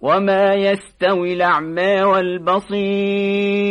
وما يستوي الأعمى والبصير.